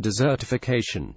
desertification.